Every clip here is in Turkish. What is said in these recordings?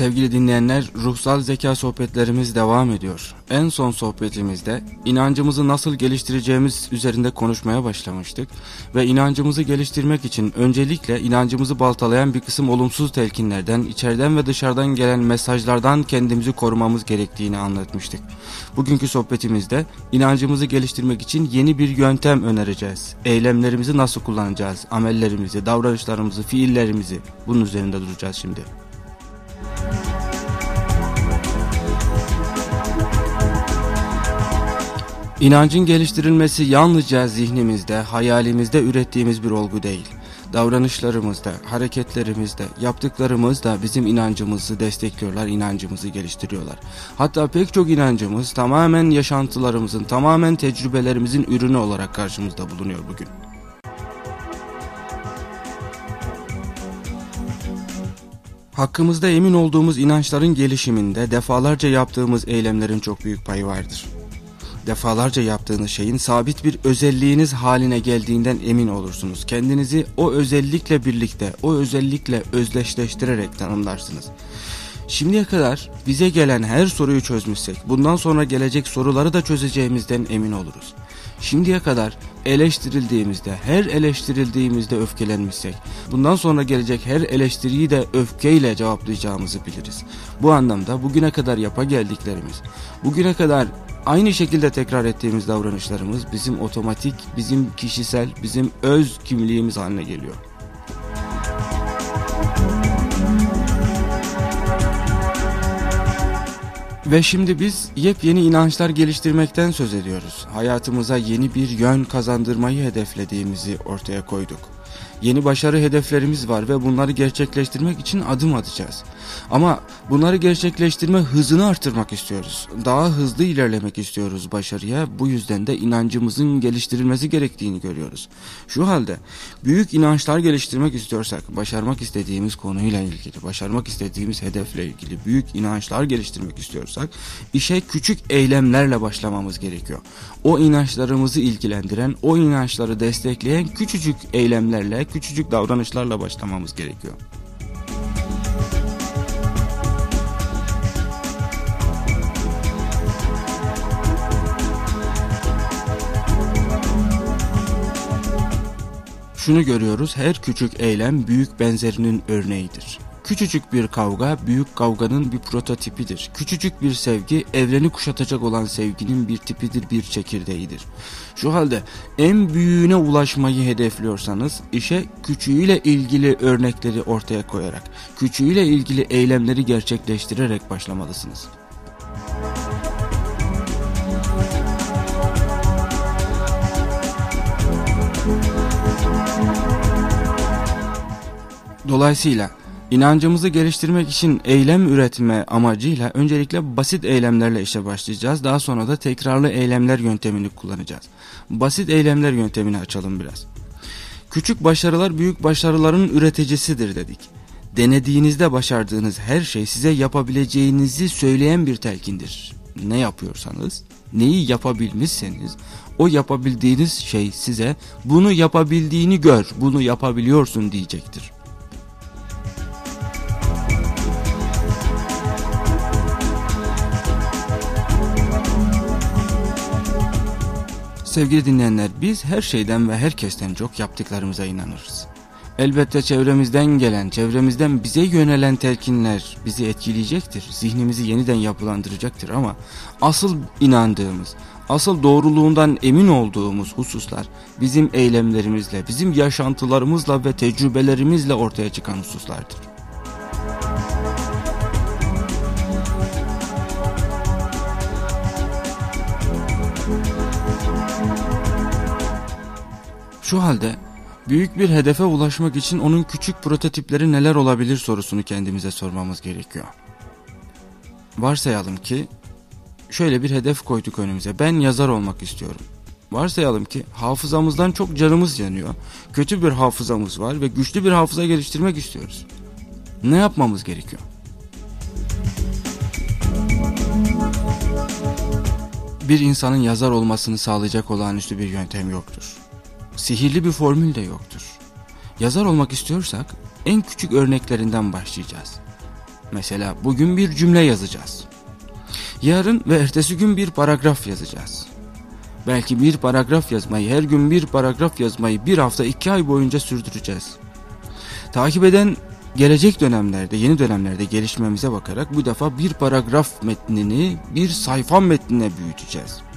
Sevgili dinleyenler, ruhsal zeka sohbetlerimiz devam ediyor. En son sohbetimizde inancımızı nasıl geliştireceğimiz üzerinde konuşmaya başlamıştık ve inancımızı geliştirmek için öncelikle inancımızı baltalayan bir kısım olumsuz telkinlerden, içeriden ve dışarıdan gelen mesajlardan kendimizi korumamız gerektiğini anlatmıştık. Bugünkü sohbetimizde inancımızı geliştirmek için yeni bir yöntem önereceğiz. Eylemlerimizi nasıl kullanacağız, amellerimizi, davranışlarımızı, fiillerimizi bunun üzerinde duracağız şimdi. İnancın geliştirilmesi yalnızca zihnimizde, hayalimizde ürettiğimiz bir olgu değil. Davranışlarımızda, hareketlerimizde, yaptıklarımız da bizim inancımızı destekliyorlar, inancımızı geliştiriyorlar. Hatta pek çok inancımız tamamen yaşantılarımızın, tamamen tecrübelerimizin ürünü olarak karşımızda bulunuyor bugün. Hakkımızda emin olduğumuz inançların gelişiminde defalarca yaptığımız eylemlerin çok büyük payı vardır defalarca yaptığınız şeyin sabit bir özelliğiniz haline geldiğinden emin olursunuz. Kendinizi o özellikle birlikte, o özellikle özdeşleştirerek tanımlarsınız. Şimdiye kadar bize gelen her soruyu çözmüşsek, bundan sonra gelecek soruları da çözeceğimizden emin oluruz. Şimdiye kadar eleştirildiğimizde, her eleştirildiğimizde öfkelenmişsek, bundan sonra gelecek her eleştiriyi de öfkeyle cevaplayacağımızı biliriz. Bu anlamda bugüne kadar yapa geldiklerimiz, bugüne kadar Aynı şekilde tekrar ettiğimiz davranışlarımız bizim otomatik, bizim kişisel, bizim öz kimliğimiz haline geliyor. Ve şimdi biz yepyeni inançlar geliştirmekten söz ediyoruz. Hayatımıza yeni bir yön kazandırmayı hedeflediğimizi ortaya koyduk. Yeni başarı hedeflerimiz var ve bunları gerçekleştirmek için adım atacağız. Ama bunları gerçekleştirme hızını artırmak istiyoruz. Daha hızlı ilerlemek istiyoruz başarıya. Bu yüzden de inancımızın geliştirilmesi gerektiğini görüyoruz. Şu halde büyük inançlar geliştirmek istiyorsak, başarmak istediğimiz konuyla ilgili, başarmak istediğimiz hedefle ilgili büyük inançlar geliştirmek istiyorsak, işe küçük eylemlerle başlamamız gerekiyor. O inançlarımızı ilgilendiren, o inançları destekleyen küçücük eylemlerle, küçücük davranışlarla başlamamız gerekiyor. Şunu görüyoruz, her küçük eylem büyük benzerinin örneğidir. Küçücük bir kavga büyük kavganın bir prototipidir. Küçücük bir sevgi evreni kuşatacak olan sevginin bir tipidir, bir çekirdeğidir. Şu halde en büyüğüne ulaşmayı hedefliyorsanız işe küçüğüyle ilgili örnekleri ortaya koyarak, küçüğüyle ilgili eylemleri gerçekleştirerek başlamalısınız. Dolayısıyla inancımızı geliştirmek için eylem üretme amacıyla öncelikle basit eylemlerle işe başlayacağız. Daha sonra da tekrarlı eylemler yöntemini kullanacağız. Basit eylemler yöntemini açalım biraz. Küçük başarılar büyük başarıların üreticisidir dedik. Denediğinizde başardığınız her şey size yapabileceğinizi söyleyen bir telkindir. Ne yapıyorsanız, neyi yapabilmişseniz o yapabildiğiniz şey size bunu yapabildiğini gör, bunu yapabiliyorsun diyecektir. Sevgili dinleyenler biz her şeyden ve herkesten çok yaptıklarımıza inanırız. Elbette çevremizden gelen, çevremizden bize yönelen telkinler bizi etkileyecektir. Zihnimizi yeniden yapılandıracaktır ama asıl inandığımız, asıl doğruluğundan emin olduğumuz hususlar bizim eylemlerimizle, bizim yaşantılarımızla ve tecrübelerimizle ortaya çıkan hususlardır. Şu halde büyük bir hedefe ulaşmak için onun küçük prototipleri neler olabilir sorusunu kendimize sormamız gerekiyor. Varsayalım ki şöyle bir hedef koyduk önümüze. Ben yazar olmak istiyorum. Varsayalım ki hafızamızdan çok canımız yanıyor. Kötü bir hafızamız var ve güçlü bir hafıza geliştirmek istiyoruz. Ne yapmamız gerekiyor? Bir insanın yazar olmasını sağlayacak olağanüstü bir yöntem yoktur sihirli bir formül de yoktur. Yazar olmak istiyorsak en küçük örneklerinden başlayacağız. Mesela bugün bir cümle yazacağız. Yarın ve ertesi gün bir paragraf yazacağız. Belki bir paragraf yazmayı, her gün bir paragraf yazmayı bir hafta iki ay boyunca sürdüreceğiz. Takip eden gelecek dönemlerde, yeni dönemlerde gelişmemize bakarak bu defa bir paragraf metnini bir sayfa metnine büyüteceğiz.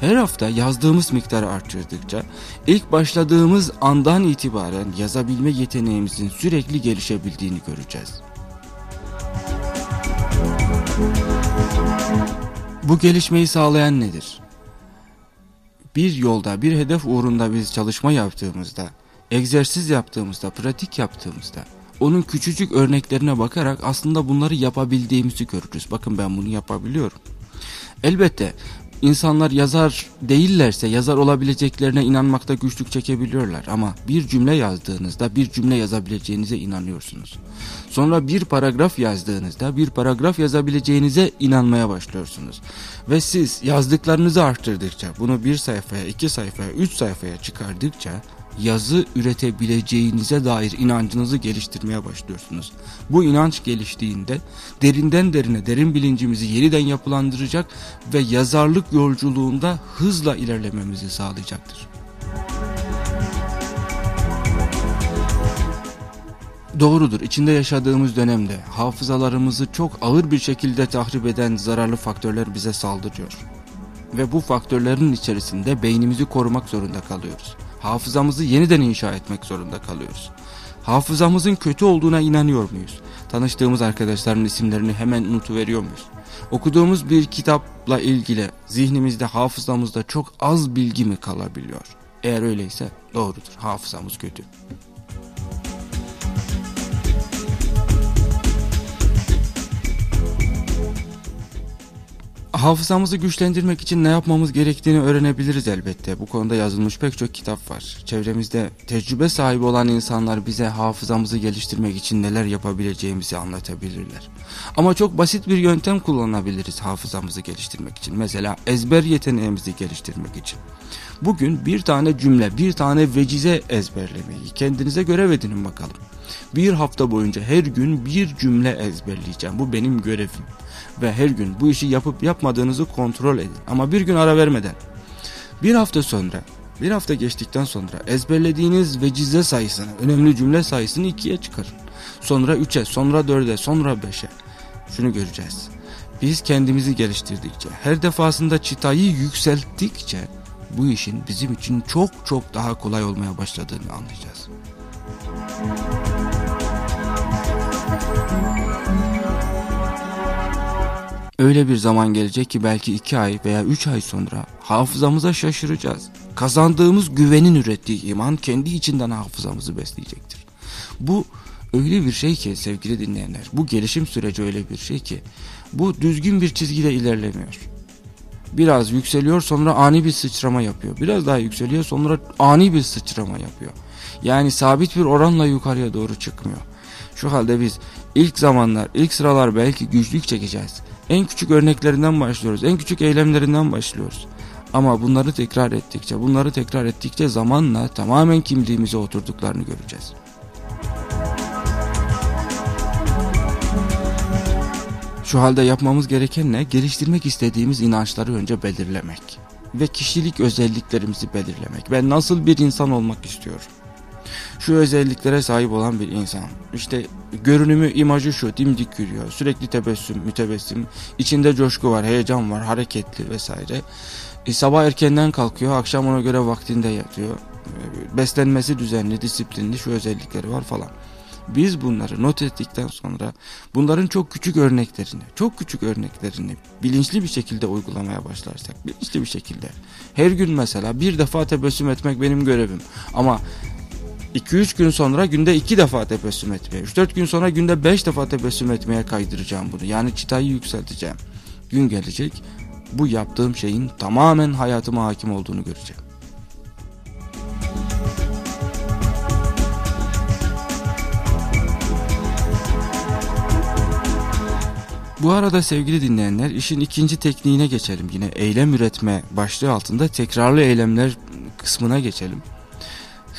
Her hafta yazdığımız miktarı arttırdıkça ilk başladığımız andan itibaren yazabilme yeteneğimizin sürekli gelişebildiğini göreceğiz. Bu gelişmeyi sağlayan nedir? Bir yolda, bir hedef uğrunda biz çalışma yaptığımızda, egzersiz yaptığımızda, pratik yaptığımızda, onun küçücük örneklerine bakarak aslında bunları yapabildiğimizi görürüz. Bakın ben bunu yapabiliyorum. Elbette İnsanlar yazar değillerse yazar olabileceklerine inanmakta güçlük çekebiliyorlar ama bir cümle yazdığınızda bir cümle yazabileceğinize inanıyorsunuz. Sonra bir paragraf yazdığınızda bir paragraf yazabileceğinize inanmaya başlıyorsunuz. Ve siz yazdıklarınızı arttırdıkça bunu bir sayfaya, iki sayfaya, üç sayfaya çıkardıkça yazı üretebileceğinize dair inancınızı geliştirmeye başlıyorsunuz. Bu inanç geliştiğinde derinden derine derin bilincimizi yeniden yapılandıracak ve yazarlık yolculuğunda hızla ilerlememizi sağlayacaktır. Doğrudur içinde yaşadığımız dönemde hafızalarımızı çok ağır bir şekilde tahrip eden zararlı faktörler bize saldırıyor. Ve bu faktörlerin içerisinde beynimizi korumak zorunda kalıyoruz hafızamızı yeniden inşa etmek zorunda kalıyoruz. Hafızamızın kötü olduğuna inanıyor muyuz? Tanıştığımız arkadaşların isimlerini hemen unutuveriyor muyuz? Okuduğumuz bir kitapla ilgili zihnimizde, hafızamızda çok az bilgi mi kalabiliyor? Eğer öyleyse doğrudur, hafızamız kötü. Hafızamızı güçlendirmek için ne yapmamız gerektiğini öğrenebiliriz elbette. Bu konuda yazılmış pek çok kitap var. Çevremizde tecrübe sahibi olan insanlar bize hafızamızı geliştirmek için neler yapabileceğimizi anlatabilirler. Ama çok basit bir yöntem kullanabiliriz hafızamızı geliştirmek için. Mesela ezber yeteneğimizi geliştirmek için. Bugün bir tane cümle, bir tane vecize ezberlemeyi kendinize görev edinin bakalım. Bir hafta boyunca her gün bir cümle ezberleyeceğim. Bu benim görevim ve her gün bu işi yapıp yapmadığınızı kontrol edin. Ama bir gün ara vermeden. Bir hafta sonra, bir hafta geçtikten sonra ezberlediğiniz vecize sayısını, önemli cümle sayısını ikiye çıkarın. Sonra üçe, sonra dörde, sonra beşe. Şunu göreceğiz. Biz kendimizi geliştirdikçe, her defasında çıtayı yükselttikçe bu işin bizim için çok çok daha kolay olmaya başladığını anlayacağız. Öyle bir zaman gelecek ki belki iki ay veya üç ay sonra hafızamıza şaşıracağız. Kazandığımız güvenin ürettiği iman kendi içinden hafızamızı besleyecektir. Bu öyle bir şey ki sevgili dinleyenler, bu gelişim süreci öyle bir şey ki bu düzgün bir çizgide ilerlemiyor. Biraz yükseliyor sonra ani bir sıçrama yapıyor. Biraz daha yükseliyor sonra ani bir sıçrama yapıyor. Yani sabit bir oranla yukarıya doğru çıkmıyor. Şu halde biz ilk zamanlar, ilk sıralar belki güçlük çekeceğiz. En küçük örneklerinden başlıyoruz. En küçük eylemlerinden başlıyoruz. Ama bunları tekrar ettikçe, bunları tekrar ettikçe zamanla tamamen kimliğimize oturduklarını göreceğiz. Şu halde yapmamız gereken ne? Geliştirmek istediğimiz inançları önce belirlemek. Ve kişilik özelliklerimizi belirlemek. Ben nasıl bir insan olmak istiyorum? Şu özelliklere sahip olan bir insan. İşte görünümü, imajı şu, dimdik yürüyor, sürekli tebessüm, mütebessim, içinde coşku var, heyecan var, hareketli vesaire. E, sabah erkenden kalkıyor, akşam ona göre vaktinde yatıyor. E, beslenmesi düzenli, disiplinli şu özellikleri var falan. Biz bunları not ettikten sonra bunların çok küçük örneklerini, çok küçük örneklerini bilinçli bir şekilde uygulamaya başlarsak, bilinçli bir şekilde. Her gün mesela bir defa tebessüm etmek benim görevim. Ama 2-3 gün sonra günde 2 defa tebessüm etmeye, 3-4 gün sonra günde 5 defa tebessüm etmeye kaydıracağım bunu. Yani çıtayı yükselteceğim. Gün gelecek bu yaptığım şeyin tamamen hayatıma hakim olduğunu göreceğim. Bu arada sevgili dinleyenler işin ikinci tekniğine geçelim. Yine eylem üretme başlığı altında tekrarlı eylemler kısmına geçelim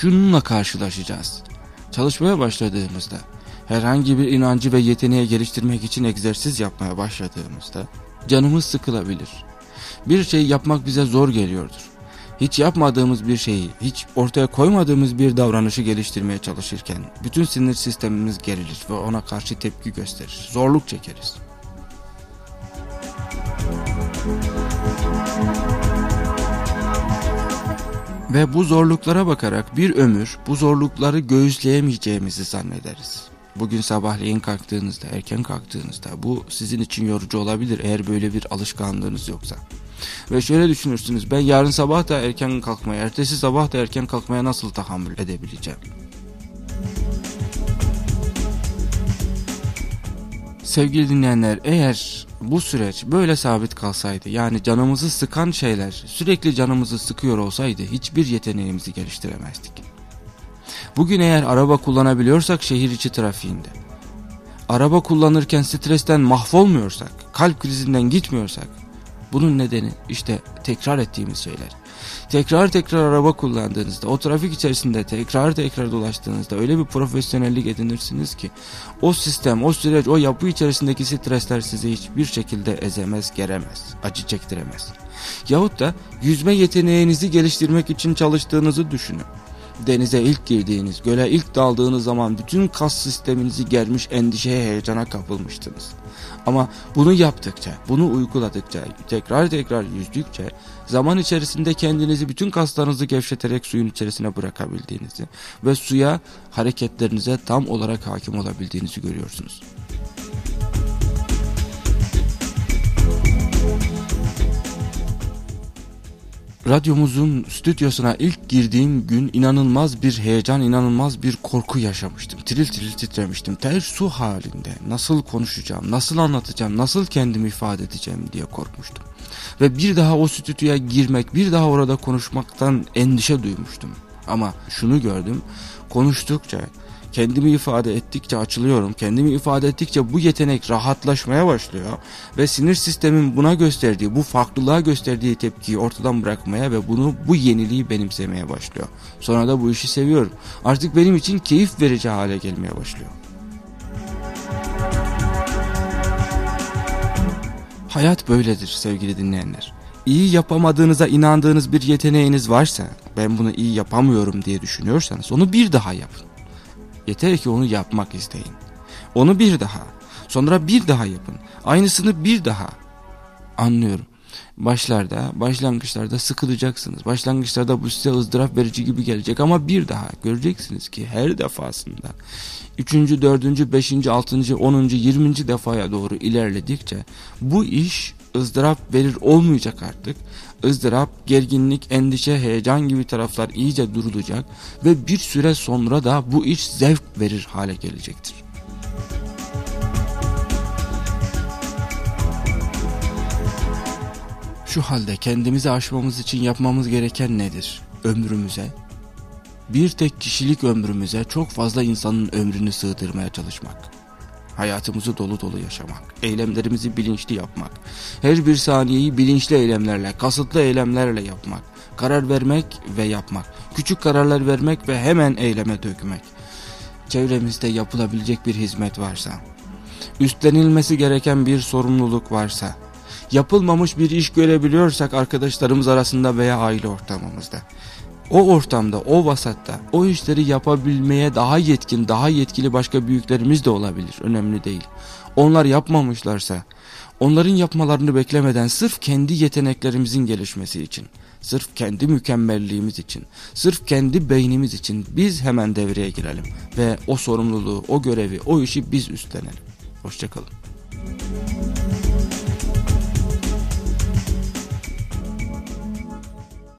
şununla karşılaşacağız. Çalışmaya başladığımızda herhangi bir inancı ve yeteneği geliştirmek için egzersiz yapmaya başladığımızda canımız sıkılabilir. Bir şey yapmak bize zor geliyordur. Hiç yapmadığımız bir şeyi, hiç ortaya koymadığımız bir davranışı geliştirmeye çalışırken bütün sinir sistemimiz gerilir ve ona karşı tepki gösterir. Zorluk çekeriz. Ve bu zorluklara bakarak bir ömür bu zorlukları göğüsleyemeyeceğimizi zannederiz. Bugün sabahleyin kalktığınızda, erken kalktığınızda bu sizin için yorucu olabilir eğer böyle bir alışkanlığınız yoksa. Ve şöyle düşünürsünüz ben yarın sabah da erken kalkmaya, ertesi sabah da erken kalkmaya nasıl tahammül edebileceğim? Sevgili dinleyenler eğer bu süreç böyle sabit kalsaydı yani canımızı sıkan şeyler sürekli canımızı sıkıyor olsaydı hiçbir yeteneğimizi geliştiremezdik. Bugün eğer araba kullanabiliyorsak şehir içi trafiğinde, araba kullanırken stresten mahvolmuyorsak, kalp krizinden gitmiyorsak, bunun nedeni işte tekrar ettiğimiz şeyler. Tekrar tekrar araba kullandığınızda, o trafik içerisinde tekrar tekrar dolaştığınızda öyle bir profesyonellik edinirsiniz ki o sistem, o süreç, o yapı içerisindeki stresler sizi hiçbir şekilde ezemez, geremez, acı çektiremez. Yahut da yüzme yeteneğinizi geliştirmek için çalıştığınızı düşünün denize ilk girdiğiniz, göle ilk daldığınız zaman bütün kas sisteminizi germiş endişeye heyecana kapılmıştınız. Ama bunu yaptıkça, bunu uyguladıkça, tekrar tekrar yüzdükçe zaman içerisinde kendinizi bütün kaslarınızı gevşeterek suyun içerisine bırakabildiğinizi ve suya hareketlerinize tam olarak hakim olabildiğinizi görüyorsunuz. Radyomuzun stüdyosuna ilk girdiğim gün inanılmaz bir heyecan, inanılmaz bir korku yaşamıştım. Tiril tiril titremiştim. Ter su halinde nasıl konuşacağım, nasıl anlatacağım, nasıl kendimi ifade edeceğim diye korkmuştum. Ve bir daha o stüdyoya girmek, bir daha orada konuşmaktan endişe duymuştum. Ama şunu gördüm, konuştukça, kendimi ifade ettikçe açılıyorum. Kendimi ifade ettikçe bu yetenek rahatlaşmaya başlıyor. Ve sinir sistemin buna gösterdiği, bu farklılığa gösterdiği tepkiyi ortadan bırakmaya ve bunu bu yeniliği benimsemeye başlıyor. Sonra da bu işi seviyorum. Artık benim için keyif verici hale gelmeye başlıyor. Hayat böyledir sevgili dinleyenler. İyi yapamadığınıza inandığınız bir yeteneğiniz varsa, ben bunu iyi yapamıyorum diye düşünüyorsanız onu bir daha yapın. Yeter ki onu yapmak isteyin. Onu bir daha, sonra bir daha yapın. Aynısını bir daha. Anlıyorum. Başlarda, başlangıçlarda sıkılacaksınız. Başlangıçlarda bu size ızdırap verici gibi gelecek ama bir daha göreceksiniz ki her defasında üçüncü, dördüncü, beşinci, altıncı, onuncu, yirminci defaya doğru ilerledikçe bu iş ızdırap verir olmayacak artık. ızdırap, gerginlik, endişe, heyecan gibi taraflar iyice durulacak ve bir süre sonra da bu iş zevk verir hale gelecektir. Şu halde kendimizi aşmamız için yapmamız gereken nedir? Ömrümüze, bir tek kişilik ömrümüze çok fazla insanın ömrünü sığdırmaya çalışmak. Hayatımızı dolu dolu yaşamak, eylemlerimizi bilinçli yapmak, her bir saniyeyi bilinçli eylemlerle, kasıtlı eylemlerle yapmak, karar vermek ve yapmak, küçük kararlar vermek ve hemen eyleme dökmek. Çevremizde yapılabilecek bir hizmet varsa, üstlenilmesi gereken bir sorumluluk varsa, yapılmamış bir iş görebiliyorsak arkadaşlarımız arasında veya aile ortamımızda, o ortamda, o vasatta o işleri yapabilmeye daha yetkin, daha yetkili başka büyüklerimiz de olabilir. Önemli değil. Onlar yapmamışlarsa onların yapmalarını beklemeden sırf kendi yeteneklerimizin gelişmesi için, sırf kendi mükemmelliğimiz için, sırf kendi beynimiz için biz hemen devreye girelim ve o sorumluluğu, o görevi, o işi biz üstlenelim. Hoşçakalın.